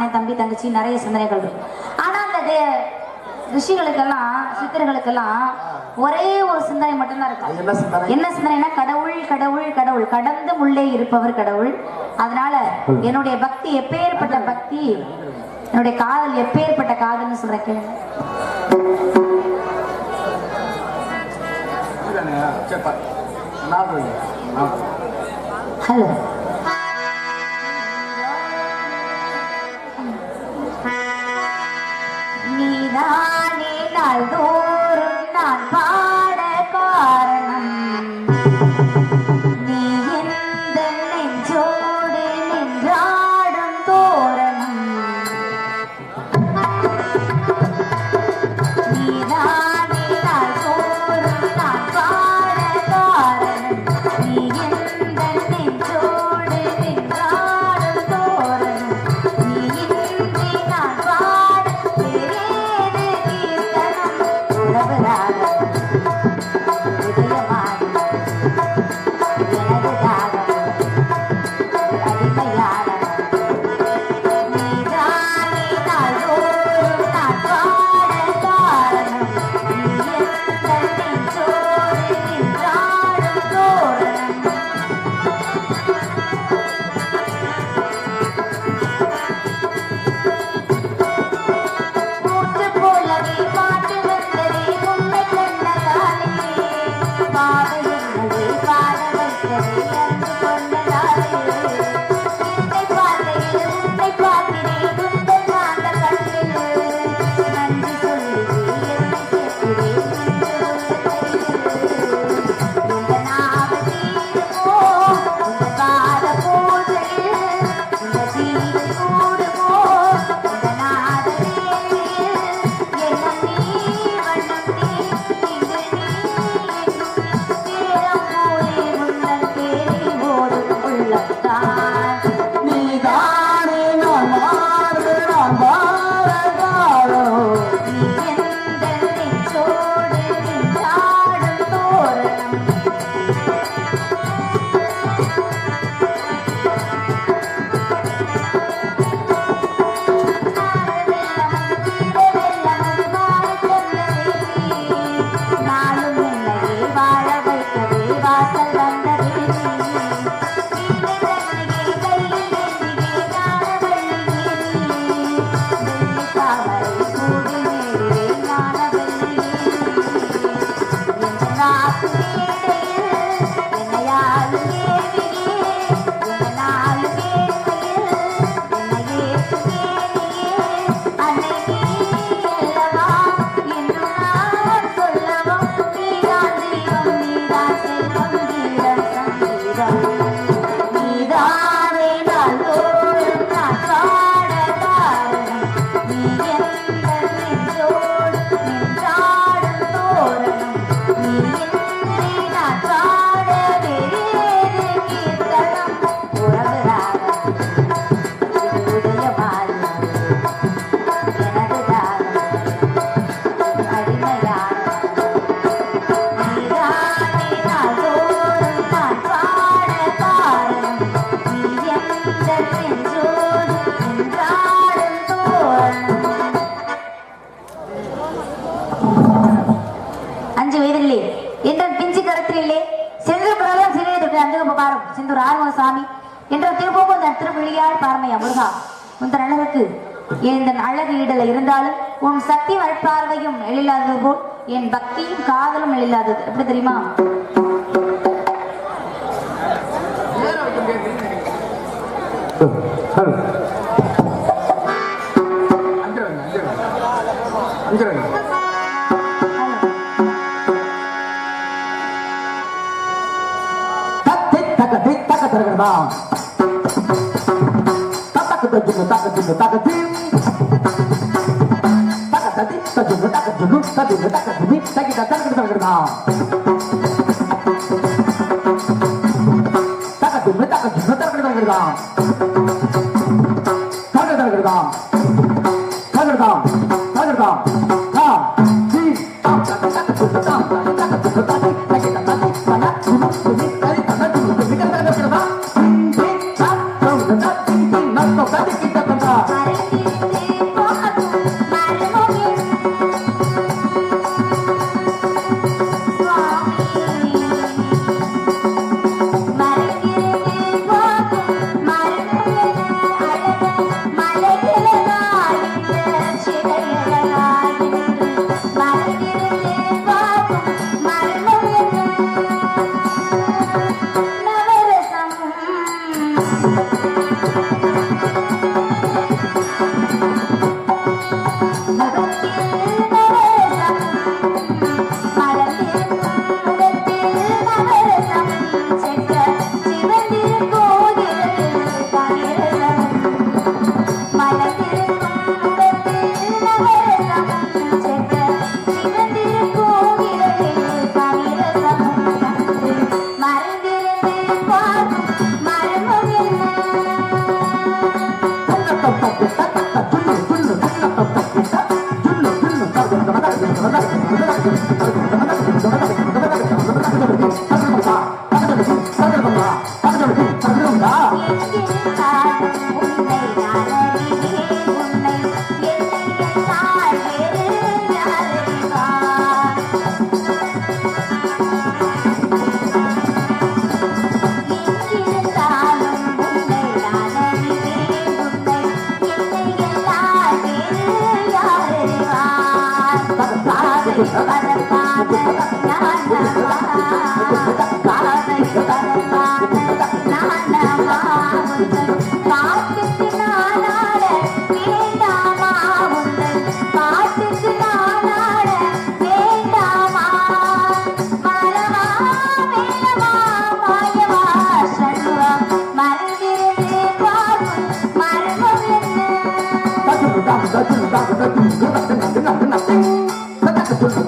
அண்ணன் தம்பி தங்கச்சி நிறைய சிந்தனைகள் இருக்கு ஆனால் அந்த ரிஷிகளுக்கெல்லாம் சித்தர்களுக்கெல்லாம் ஒரே ஒரு சிந்தனை மட்டும்தான் இருக்கும் என்ன சிந்தனைனா கடவுள் கடவுள் கடவுள் கடந்து உள்ளே இருப்பவர் கடவுள். அதனால என்னுடைய பக்தி எப்பேற்பட்ட பக்தி என்னுடைய காதல் எப்பேற்பட்ட காதல்னு சொல்ற கேளுங்க ஹலோ. வளர்ப்பாய் பார்மையா முருகா? உந்தன் அழகுக்கு எந்த அழகு இடல இருந்தாலும் உன் சக்தி வளர்ப்பார்வையும் எழிலாதது போல் என் பக்தியும் காதலும் எழிலாதது. எப்படி தெரியுமா? Hello. தஜுமு தக ஜுமு தக ஜிம் தக ததி தஜுமு தக ஜுமு தஜுமு தக ஜுமி தகிட தகடு தகடுதா தக ஜுமு தக ஜுமு தகடு தகடுதா தகடு தகடுதா தகடுதா தகடுதா தா ஜி தக தக ஜுமு தக ஜுமு தக ஜுமி தகிட தகடு தகடுதா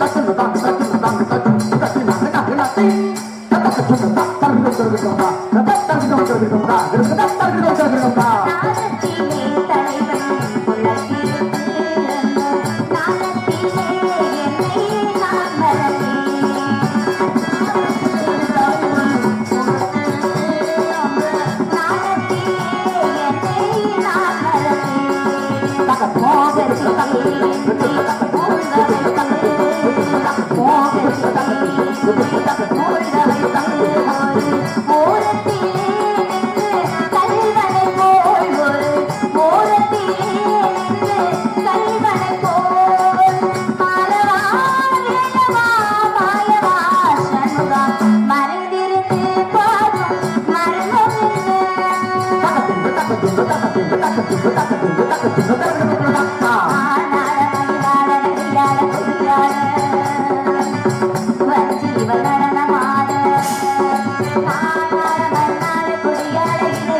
Thank you.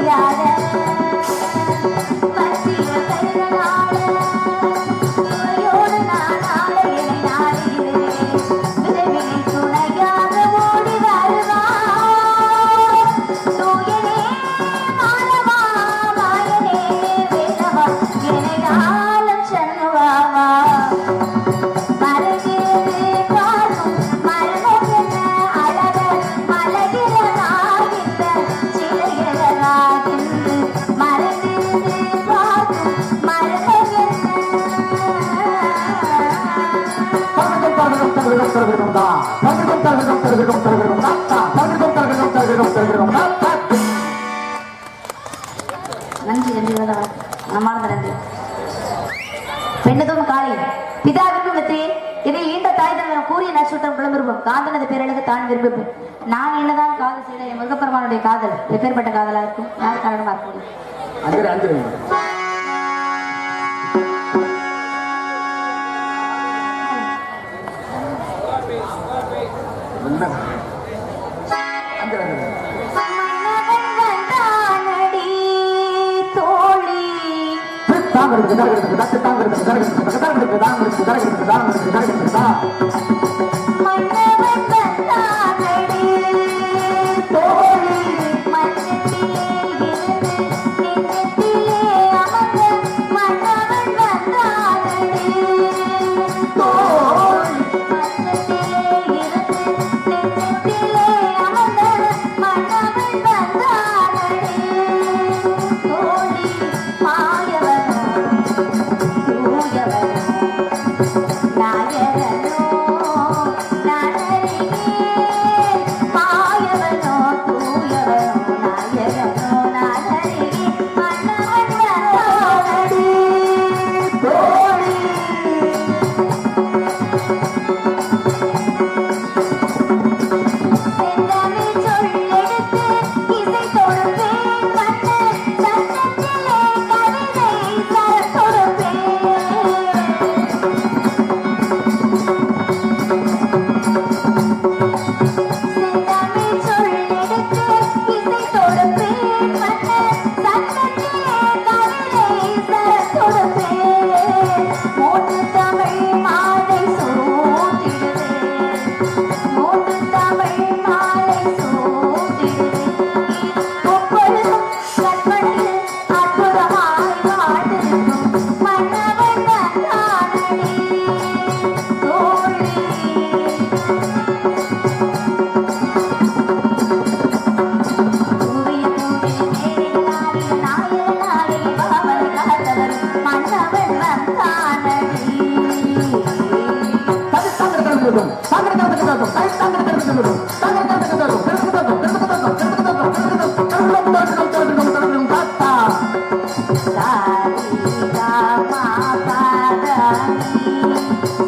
对呀。நன்றி நன்றி நம்மார்ந்த நன்றி பெண்ணதும் காலை பிதாவிற்கும் வெற்றியே இதை ஈண்ட தாய் தன் கூறிய நட்சத்திரம் குளம் காந்தனது பேரழகு தான் விரும்பும். நான் என்னதான் காதல் செய்த என் முருகப்பெருமானுடைய காதல் எப்பேற்பட்ட காதலா இருக்கும்? யார் காரணமா இருக்கும்? Thank you. மன்னவன்